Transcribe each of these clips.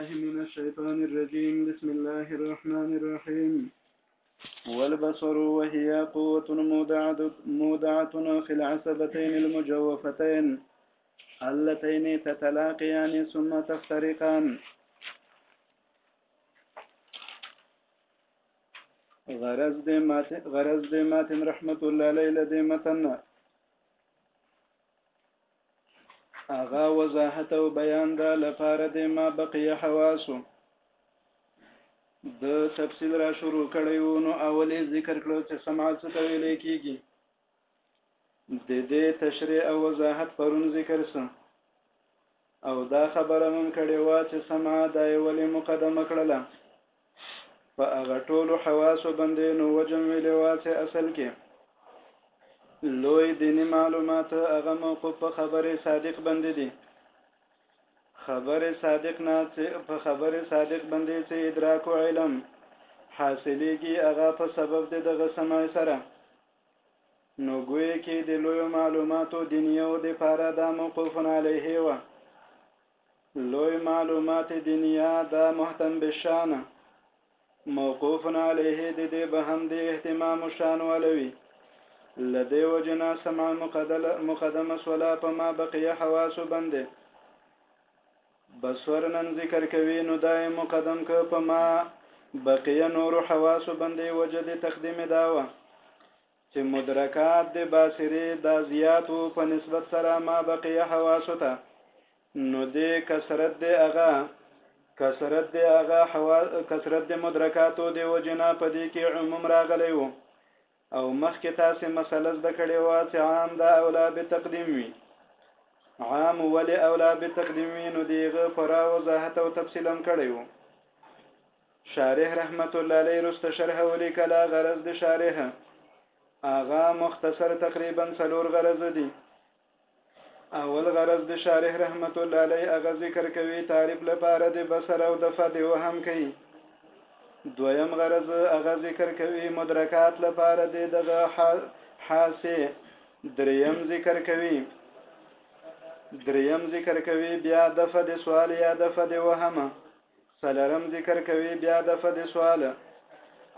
من الشيطان الرجيم بسم الله الرحمن الرحيم والبصر وهي قوة مودعة في العصبتين المجوفتين اللتين تتلاقيان ثم تفترقان غرض دې ماتن رحمت الله علیه دې متن هغه وضاحت او بیان دا لپاره د ما بقیه حواسو د تفصیل را شروع کړی وو نو اولې ذکر کړو چې سماع څه ته ویل کېږي د دې تشریح او وضاحت پرون ذکر سم او دا خبره مم کړې وه چې سماع دا یې ولې مقدمه کړله په هغه ټولو حواسو باندې نو وجم ویلې وه چې اصل کې لوی دیني معلومات هغه موقوف په خبرې صادق باندې دي خبرې صادق نه چې په خبرې صادق باندې چې ادراک او علم حاصلېږي هغه په سبب د دغه سمع سره نو ګوې کې د لوی معلوماتو دنیو د پاره دا موقوف علیه وه لوی معلومات دنیا دا محتم بشانه موقوف علیه د دې به هم د اهتمام شان ولوي لدې وجنا سمع مقدمه سولا په ما بقیه حواسو باندې بصور نن ذکر کوي نو دای مقدم که په ما بقیه نور حواسو باندې وجد تقدیم داوه چې مدرکات د باصرې دا زیات وو په نسبت سره ما بقیه حواسو ته نو دې کثرت دې هغه کثرت دې هغه حوا کثرت دې مدرکاتو دې وجنا په دې کې عموم راغلی وو او مخکې تاسې مسله زده کړې وه چې عام دا اولا به تقدیم وي عام ولې اولا به تقدیم وي نو دیغه پرا وضاحت او تفصیلم کړی وو شارح رحمت الله علیه وروسته شرح ولیکله، غرض د شارح هغه مختصر تقریبا څلور غرض دي. اول غرض د شارح رحمت الله علیه هغه ذکر کوي تعریف لپاره د بصر او د فد وهم کوي. دویم غرض هغه ذکر کوي مدرکات لپاره د دغه حاسه دریم ذکر کوي دریم ذکر کوي بیا د فد سوال یا د فد وهم څلورم ذکر کوي بیا د فد سوال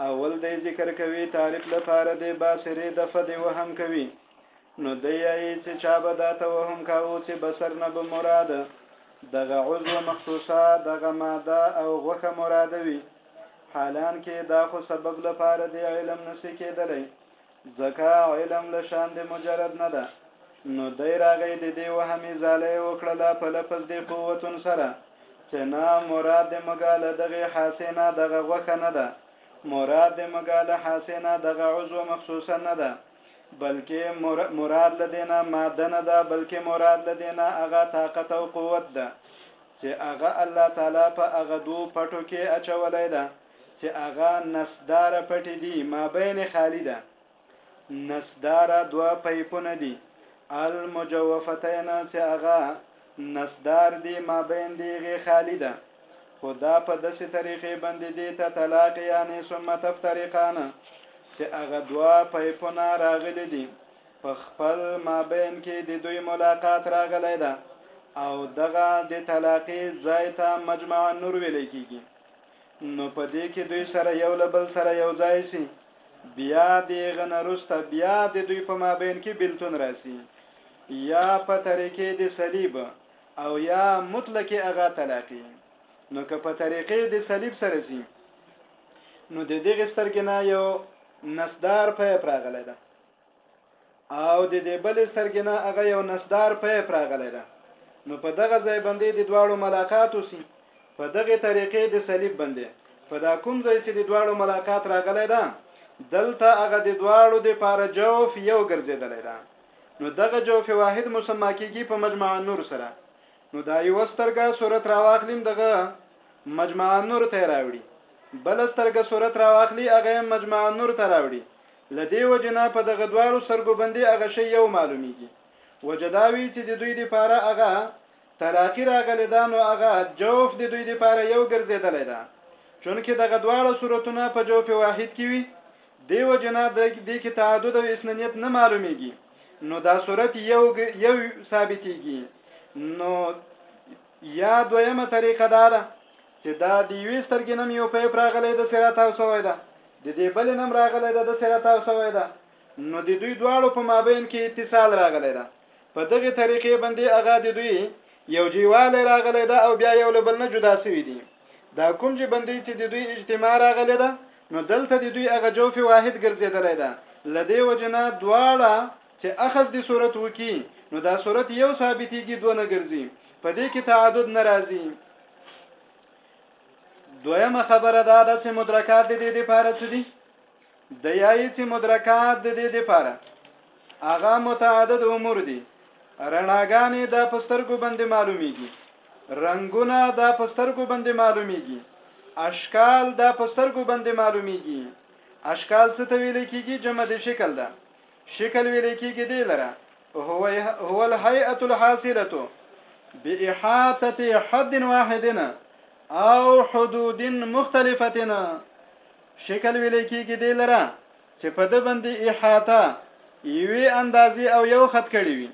اول دی ذکر کوي تعریف لپاره دی باصرې د فد وهم کوي نو دی یې چې چا به دا توهم کاوه چې بصر نه به مراد دغه عضو مخصوصه دغه ماده او غوښه مراده وي حالان کې دا خو سبب لپاره دی علم نسی کېدلی ځکه علم له شان د مجرد نه ده. نو دی راغی د دې وهمي ځاله یې وکړله په لفظ د قوتن سره چې نه مراد د مږه له دغې حاسې نه دغه غوښه نه ده، مراد د مږه له حاسې نه دغه عضو مخصوصا نه ده، بلکې مراد له دې نه ماده نه ده، بلکې مراد له دې نه هغه طاقت او قوت ده چې هغه الله تعالی په هغه دوو پټو کې اچولی ده. چې هغه نسداره پټې دي مابین خالي ده نسداره دوه پیپونه دي المجوفتین چې هغه نسدار دي مابین دي غې خالي ده خو دا په داسې طریقې باندې دي ته طلاق یعنی ثم تفترقان چې هغه دوه پیپونه راغلي دي په خپل مابین کې د دوی ملاقات راغلی ده او دغه د طلاقې ځای ته مجمع نور ویل کېږي نو په دې کې دوی سره یو له بل سره یو ځای سي بیا د غنه رسته بیا د دوی په مابین کې بلتون راسي یا په طریقې د صلیب او یا مطلق هغه طلاقي نو که په طریقې د صلیب سره سي نو د دغه سترګې نه یو نسدار په پراغله ده او د دې بل سترګې نه هغه یو نسدار پیپ راغلی ده نو په دغه ځای باندې د دواړو ملاقات وسی په دغه طریقې د صلیب باندې په دا کوم ځای چې د دواړو ملاقات راغلی ده دلته هغه د دواړو د پاره جوف یو ګرځیدلی ده نو دغه جوف واحد مسما کیږي په مجمع نور سره نو دا یو سترګه صورت راواخلیم دغه مجمع نور ته راوړي بل سترګه صورت راواخلي هغه مجمع نور ته راوړي له دې وجې نه په دغه دواړو سرګو بندې هغه شی یو معلومیږي وجه دا وي چې د دوی د پاره هغه تلاقی راغلی ده نو هغه جوف د دوی د پاره یو ګرځیدلی ده چونکه دغه دواړه صورتونه په جوف واحد کې وي دی وجه نه د دې کې تعدد او اسننیت نه معلومیږي نو دا صورت یو یو ثابتېږي نو یا دویمه طریقه دا ده چې دا د یوې سترګې نم یو پیپ راغلی د سره تاو سوی ده د دې بل نم راغلی ده د سره تاو سوی ده نو د دوی دواړو په مابین کې اتصال راغلی ده په دغه طریقې باندې هغه د دوی یو جیواله راغلی ده او بیا یو له بل نه جدا سوي دي دا کوم چې بندي چې د دوی اجتماع راغلی ده نو دلته د دوی هغه جوف واحد ګرځیدلی ده لدې وجنه دواړه چې اخذ د صورت وکي نو دا صورت یو ثابتيږي دوه نه ګرځي په دې کې تعدد ناراضي دویمه خبره دا ده چې مدرکات د دې لپاره څه دي د یای چې مدرکات د دې لپاره هغه متعدد امور دي رڼاګانې د پسترګو باندې معلومیږي رنگونه د پسترګو باندې معلومیږي اشکال د پسترګو باندې معلومیږي اشکال څه ته ویل کیږي جمع د شکل ده شکل ویل کېږي دی لره هو هو الهيئه الحاصله باحاطه حد واحدنا او حدود مختلفتنا شکل ویل کېږي دی لره چې په د باندې احاطه یوې اندازې او یو خط کړی وي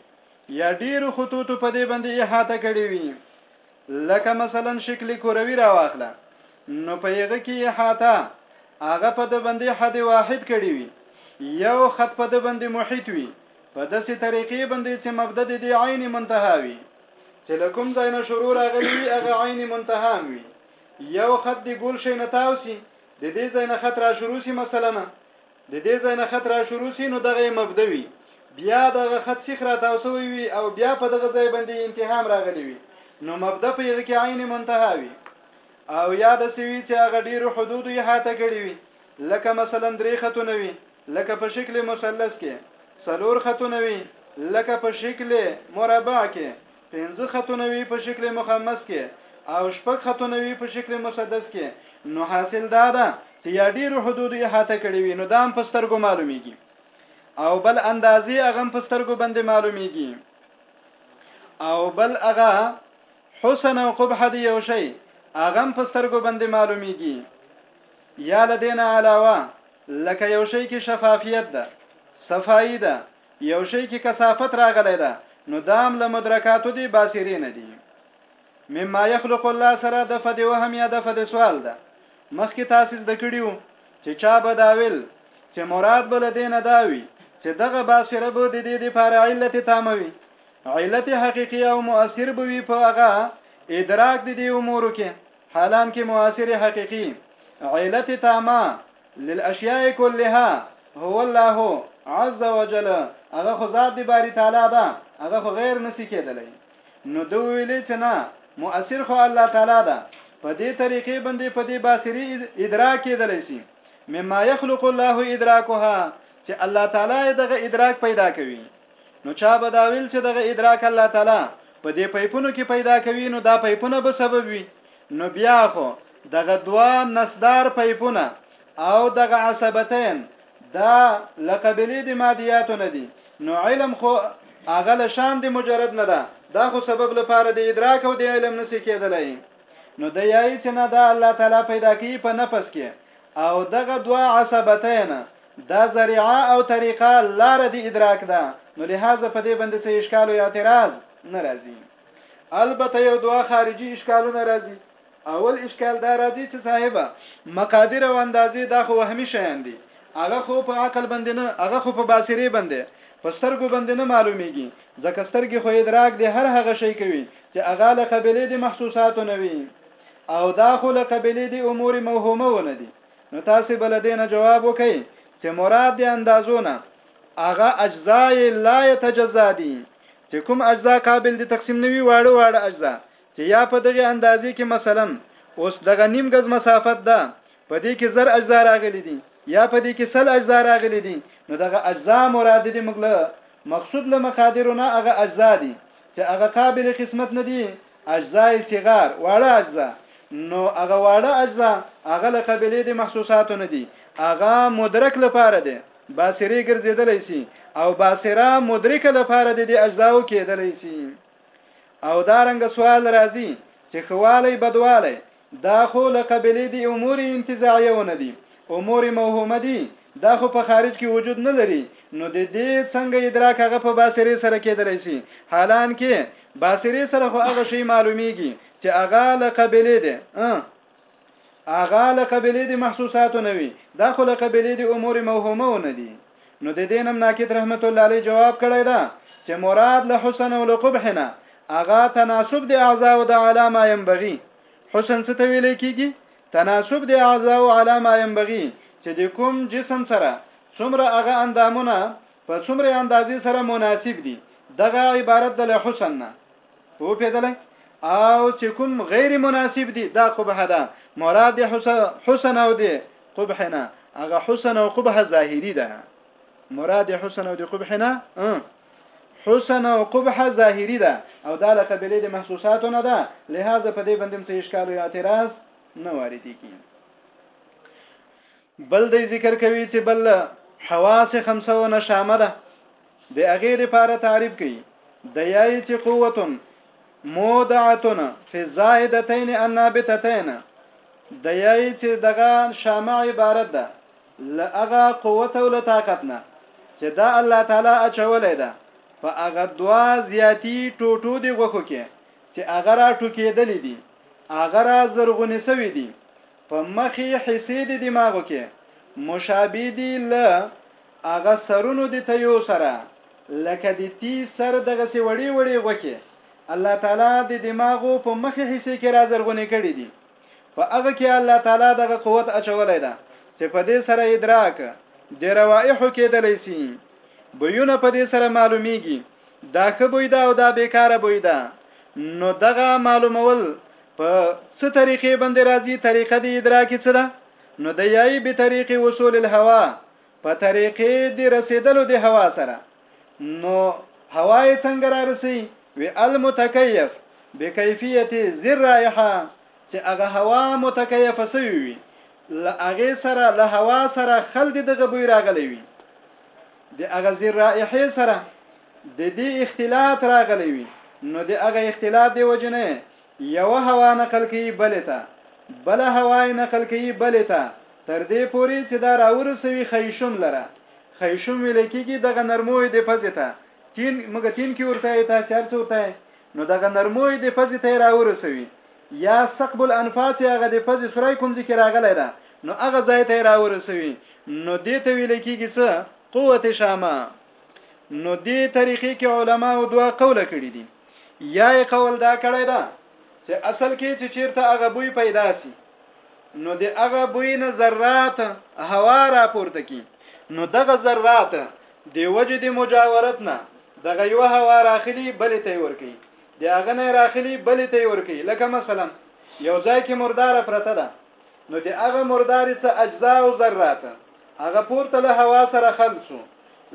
یا ډیرو خطوطو په دې باندې احاطه کړی وي لکه مثلا شکل کروي راواخله نو په یغه کې یې حاته هغه په د بندې حد واحد کړي وي یو خط په د بندې محیط وي په داسې طریقې باندې چې مبدا د دې عین منتها وي چې لکم ځای نه شروع راغلی وي هغه عین منتها وي یو خط دی ګول شي نه تاوسی د دې ځای نه خط را شروع سي مثلا د دې ځای نه خط راشروع سي نو دغه يې مبده وي بيا دغه خط سيخ راتاو سوی وي او بيا په دغه ځای باندې انتها هم راغلي وي نو مبده په هغه کې عين منتها وي او یا د سوي چې هغه ډیرو حدود یې هاته کړی وي لکه مثلا درې خطونه وي لکه په شکل مثلث کې څلور خطونه وي لکه په شکل مربع کې پنځه خطونه وي په شکل مخمس کې او شپږ خطونه وي په شکل مسدس کې نو حاصل دا ده چې یا ډیرو حدود احاطه کړی وي نو دا هم په سترګو معلومیږي او بل اندازې هغه په سترګو باندې معلومیږي او بل هغه حسن او قبح دی یو شی هغه په سترګو باندې معلومیږي یا لدینا علاوه لکه یو شی کې شفافیت ده صفائی ده یو شی کې کثافت راغلی ده نو دام له مدرکاتو دی باسیری نه دی مما یخلق الله سره د فد وهم یا د فد سوال ده مخکې تاسو زده کړیو چې چا به داویل چې مراد بل دینه داوي چې دغه باسره به د دې لپاره علت تاموي علت حقيقي او مؤثر به وي په هغه ادراک د دې امور کې حالان کې مؤثر حقيقي علت تامه للاشیاء کلها هو الله عز وجل هغه خو ذات دی باری تعالی ده هغه خو غیر نسی کېدلی نو دوی ویلې چې نه مؤثر خو الله تعالی ده په دې طریقې باندې په دې باصری ادراک کېدلی شي مما يخلق الله ادراکها چې الله تعالی دغه ادراک پیدا کوي نو چا به دا ویل چې دغه ادراک الله تعالی په دې پيپونو کې پیدا کوي نو دا پيپونه به سبب وي نو بیا خو دغه دوا نسدار پيپونه او دغه عصبتين دا لقبلي د مادياتو نه دي نو علم خو هغه له شان د مجرد نه ده دا خو سبب لپاره د ادراک او د علم نسی کېدلای نو د یای چې نه دا الله تعالی پیدا کوي په نفس کې او دغه دوا عصبتین دا ذريعه او طريقه لار دي ادراک ده نو لهذا په دې باندې څه اشکال او اعتراض ناراضي البته یو دوا خارجي اشکالونه راځي اول اشکال دا راځي چې صاحب مقادیر او اندازې دا خو وهمي شیان دي هغه خو په عقل باندې نه هغه خو په باسرې باندې په سترګو باندې نه معلومیږي ځکه سترګې خو ادراک دي هر هغه شی کوي چې هغه له قبلې د محسوساتو نه وي او دا خو له قبلې د امور موهومه ونه دي نو تاسې به له دې نه جواب وکئ چې مراد د اندازو نه هغه اجزا لا يتجزا دي چې کوم اجزا قابل دي تقسیم نوي واړه واړه اجزا چې یا په دغه اندازې کې مثلا اوس دغه نیم غز مسافت ده په دې کې زر اجزا راغلي دي یا په دې کې سل اجزا راغلي دي نو دغه اجزا مراد دي مګله مقصود له مقادیرونه هغه اجزا دي چې هغه قابل قسمت نه دي اجزاء الصغار، واړه اجزاء، نو هغه واړه اجزاء هغه له قبیلې د محسوساتو نه دي، هغه مدرک لپاره د، باصرې، ګرځېدلی شي او باصره، مدرکه، لپاره د دې اجزاوو کېدلی شي. او دا رنګه سوال راځي چې ښه والی، بدوالی، دا خو له قبیلې دي امور انتزاعیه ونه دي امور موهومه دي دا خو په خارج کې وجود نه لري نو د دې څنګه ادراک هغه په باصرې سره کېدلی شي حالان کې باصرې سره خو هغه شی معلومیږي چې هغه له قبیلې دي هغه له قبیلې دي محسوساتو نه وي دا خو له قبیلې دي امور موهومه ونه دي نو د دې نم ناکد رحمت الله علیه جواب کړی ده چې مراد له حسن او له قبح نه اغا تناسب د اعضاء او د علامه ينبغي حسن څه ته ویل کیږي تناسب د اعضاء او علامه ينبغي چې د کوم جسم سره څومره هغه اندامونه په څومره اندازې سره مناسب دي دغه عبارت د حسن نه او پیدلای او چې کوم غیر مناسب دي دا قبح ده مراد حسن او دي قبح نه هغه حسن او قبح ظاهری ده مراد حسن او دي قبح نه حسن او قبح ظاهری ده او دا لکه بلې د محسوساتو نه ده لہذا په دې باندې څه اشکال او اعتراض نه واردېږي بل دی ذکر کوي چې بل له حواس خمسه نه شامه ده د هغې لپاره تعریف کوي د یای چې قوتن مودعتن فی الزائدتین النابتتین د یای چې دغه شامه عبارت ده لغه قوت او له طاقت نه چې دا الله تعالی اچولې ده په هغه دوا زیاتی ټوټو دی غوخو کې چې هغه را ټوکېدلې دي هغه را زرغونې سوي دي په مخي حصي دي دماغو کي مشابه دي له هغه سرونو دي تيو سره لکه دي تي سر دغسي وړي وړي غوکي الله تعالی دي دماغو په مخي حصي کي رازرغوني کړي دي په هغه کي الله تعالی دغه قوت اچولای ده چې په دې سره ادراک د روائحو کېدلی سي بيونه په دې سره معلوميږي دا ښه بوی ده او دا بیکاره بوی ده نو دغه معلومول په څه طریقې باندې راځي طریقه دی ادراکی څه ده نو د یای به طریق وصول الهوا په طریقې د رسیدلو د هوا سره نو هوا یې څنګه را رسی وی المتکیف بکیفیت زر رائحه چې هغه هوا متکیف سوی وي له هغه سره له هوا سره خل دغه بوی راغلی وي د هغه زیر رائحه سره د دې اختلاط راغلی وي نو د هغه اختلاط دی وجنه یو هوا نقل کوي بلې ته بل هوا نقل کوي بلې ته تر دې پوري چې دا راورسوي خیشوم لره خیشوم ویل کېږي دغه نرموي د پزې ته تین مګه تین کې ورته تاسو ورته نو دغه نرموي د پزې ته راورسوي یا ثقب الانفا چې هغه د پزې سوری کوم ځای کې راغلی ده نو هغه ځای ته راورسوي نو دې ته ویل کېږي څه قوت شامه نو دې طریقې کې علما او دوا قوله کړي دي یا یې قول دا کړی ده چې اصل کې چې چیرته هغه بوی پیدا سي نو د هغه بوی نه ذرات هوا را پورته کی نو دغه ذرات د وجه د مجاورت نه دغه یو هوا راخلی بلې ته ورکی د هغه نه راخلی بلې ته ورکی لکه مثلا یو ځای کې مرداره پرته ده نو د هغه مردارې څه اجزا او ذرات هغه پورته له هوا سره خلصو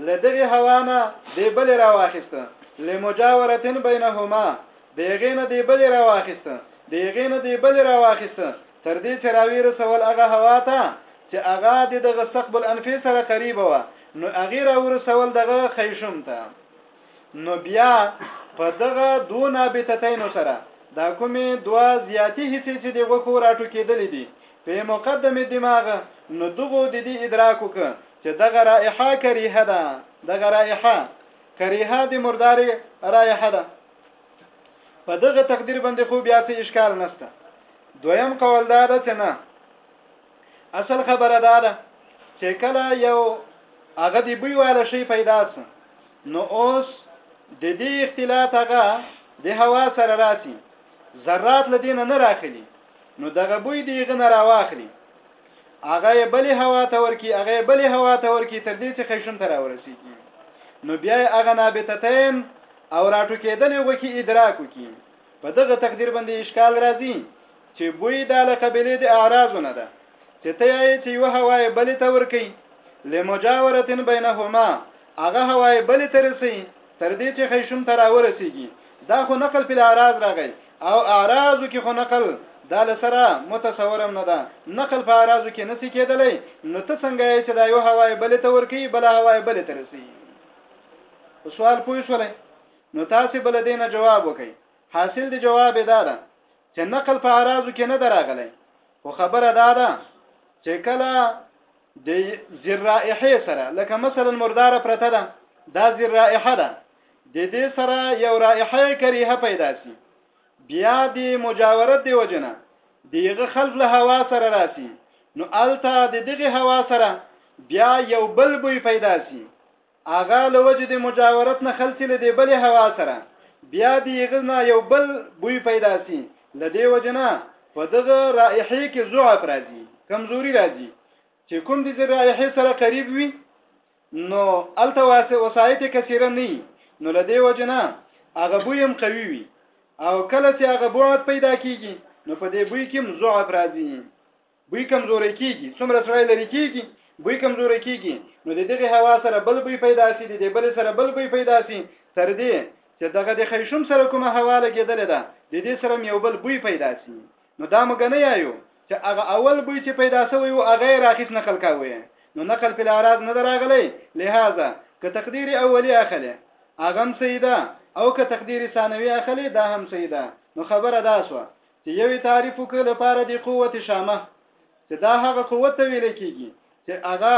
لدغه هوا نه د بلې راواخیسته لمجاورتن بینهما د هغې نه د بلې راواخیسته د هغې نه د بلې راواخیسته تر دې چې راوی رسول هغه هوا ته چې هغه د دغه ثقب الانفي سره قریب و نو هغه را ورسول دغه خیشم ته نو بیا په دغه دو نابتتینو سره دا کومې دوا زیاتې حصې چې د غوښو راټوکېدلې دي په مقدم دماغ نو دغو د دې ادراک وکړ چې دغه رائحه کریحه ده دغه رائحه کریحه د مردارې رائحه ده په دغه تقدیر باندې خو بیا څه اشکال نشته دویم قول دا ده چې نه اصل خبره دا ده چې کله یو هغه دی بوی والا شي پیدا سه نو اوس د دې اختلاط هغه د هوا سره راسي ذرات لدین نه راخلی نو دغه بوی دی غنه راواخلی هغه بلې هوا ته ورکی هغه بلې هوا ته ورکی تر دې چې خیشن ته راورسیږي نو بیا هغه نابتتین او راټو کېدلې وکي ادراک وکي په دغه تقدیر باندې اشکال راځي چې بوی د لقبلې د اعراضونه ده چې ته یې چې یو هوای بلې ته ورکی لمجاورتن بینهما هغه هوای بلې ته رسی تر دې چې خیشوم ته راورسیږي دا خو نقل په اعراض راغی او اعراضو کې خو نقل دا لسره متصورم نه ده نقل په اعراضو کې نسی کېدلی نو ته څنګه یې چې دا یو هوای بلې ته ورکی بل هوای بلې ته رسی سوال پوه شولې نو تاسو بل دې نه جواب وکي حاصل دی جواب دا ده چې نقل په اراضو کې نه دراغلی خو خبره دا ده چې کله د زرائحه سره لکه مثلا مردار پرته ده دا زرائحه ده د دې سره یو رائحه کریه پیدا سي بیا د مجاورت دی وجنه دیغه خلف له هوا سره راسي نو الته د دغه هوا سره بیا یو بل بوی پیدا سي هغه له وجې د مجاورت نه خلصي له دې بلې هوا سره بیا د هغه نه یو بل بوی پیدا سي له دې وجې نه په دغه رائحې کې ضعف راځي کمزوري راځي چې کوم د رائحې سره قریب وي نو الته وسایت کثیره نه نو له دې وجې نه هغه بوی هم قوي وي او کله چې هغه بعد پیدا کیږي نو په دې بوی کې ضعف راځي بوی کمزوري کیږي څومره سړی لري کیږي بوی کمزوري کیږي نو د دغه هوا سره بل بوی پیدا سي د دې بل سره بل بوی پیدا سي تر دې چې دغه د خیشوم سره کومه هوا لګیدل ده د دې سره یو بل بوی پیدا سي نو دا موږ نه یایو چې هغه اول بوی چې پیدا سوی او هغه راخیس نقل کاوه نو نقل په اعراض نه دراغلی لہذا که تقدیر اولی اخلي اغم سیدا او که تقدیر ثانوی اخلي دا هم سیدا نو خبره دا سو چې یوې تعریف وکړ لپاره دی قوت شامه چې دا هغه قوت ته ویل کېږي چې هغه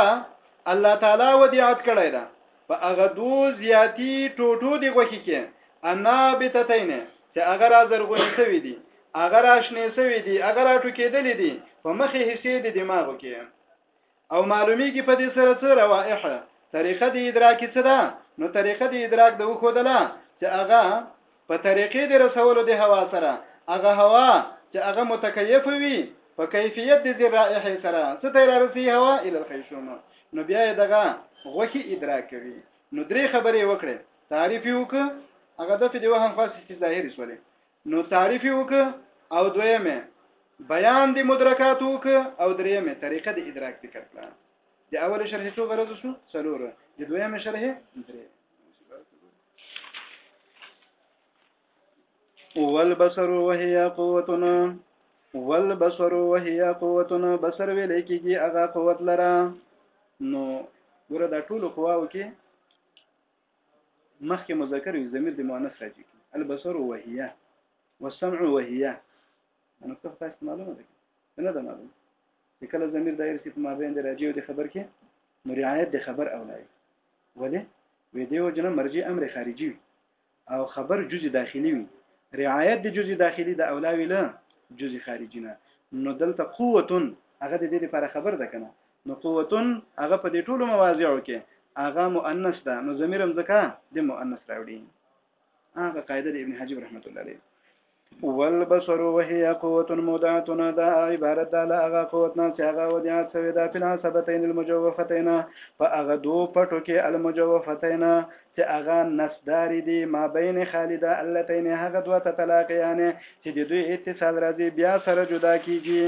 الله تعالی ودیعت کړی ده په هغه دو زیاتی ټوټو دی غوښی کې انا بتتین چې هغه را زرغونې شوې دي هغه را شنې شوې دي هغه را ټوکېدلې دي په مخې حصے د دماغو کې او معلومیږي په دې سره څه روائح طریقه د ادراک څه ده نو طریقه د ادراک د وخودله چې هغه په طریقې د رسولو د هوا سره هغه هوا چې هغه متکیف وي په کیفیت د ذرائح سره څه تیر رسی هوا ال الخیشوم نو بیا دغه غوخي ادراک کوي نو درې خبرې وکړې تعریف یو ک هغه د فدی وهم خاص چې ظاهر شولې نو تعریف وک او دویمه بیان د مدرکات وک او دریمه طریقه د ادراک ذکر کړه د اول شرح څو غرض شو څلور د دویم شرح درې والبصر وهي قوتنا والبصر وهي قوتنا بصر ویل کیږي هغه قوت لره نو ګوره دا ټول قواو کې مخکې مذکر وي ضمیر د مؤنث راځي البصر وهي والسمع وهي نو څه تاسو معلومه ده نه ده معلومه چې کله ضمیر دایر سي په مابین د راځي او د خبر کې نو رعایت د خبر اولای ولې وې دی او جن مرجع امر خارجي وي او خبر جزء داخلي وي رعایت د جزء داخلي د اولاوي له جزء خارجي نه نو دلته قوت هغه د دې لپاره خبر ده کنه نو قوتن هغه په دې ټولو مواضعو کې هغه مؤنث ده نو ضمیر هم ځکه د مؤنث راوړي هغه قاعده د ابن حجب رحمت الله علیه والبصر وهي قوة مودعتنا دا عبارت دا لغه قوتنا چې هغه ودیات سوی دا په نسبتین المجوفتین په هغه دو پټو کې المجوفتین چې هغه نسدار دي ما بین خالده اللتین هغه دوه تلاقیان چې د دوی اتصال راځي بیا سره جدا کیږي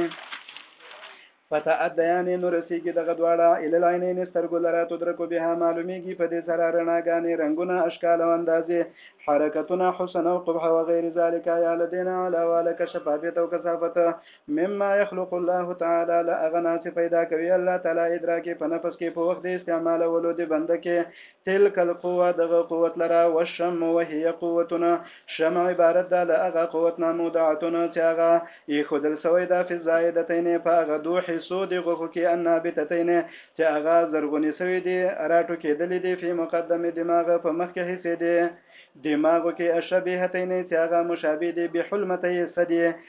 فتأديان نو رسېږي دغه دواړه، الي العينين سترګو لره، تدرک بها معلومېږي په دې سره، رڼاګانې، رنګونه، اشکال او اندازې، حرکتونه، حسن او قبح وغير ذلک، يا له دې نه علاوه لکه شفافيت او کثافت، مما يخلق الله تعالی له هغه نه چې پيدا کوي الله تعالی ادراکې په نفس کې په وخت د استعمالولو د بنده کې تلک القوه دغه قوت لره والشم وهي قوتنا شمع عبارت ده له هغه قوت نه مودعتنا چې هغه ایښودل سوی ده فی الزائدتین په هغه دو حصو د غوښو کې النابتتین چې هغه زرغونې سوې دي راټوکېدلې دي فی مقدم دماغ په مخکې حصې دې دماغو کې الشبیهتین چې هغه مشابه دي بحلمتي سدي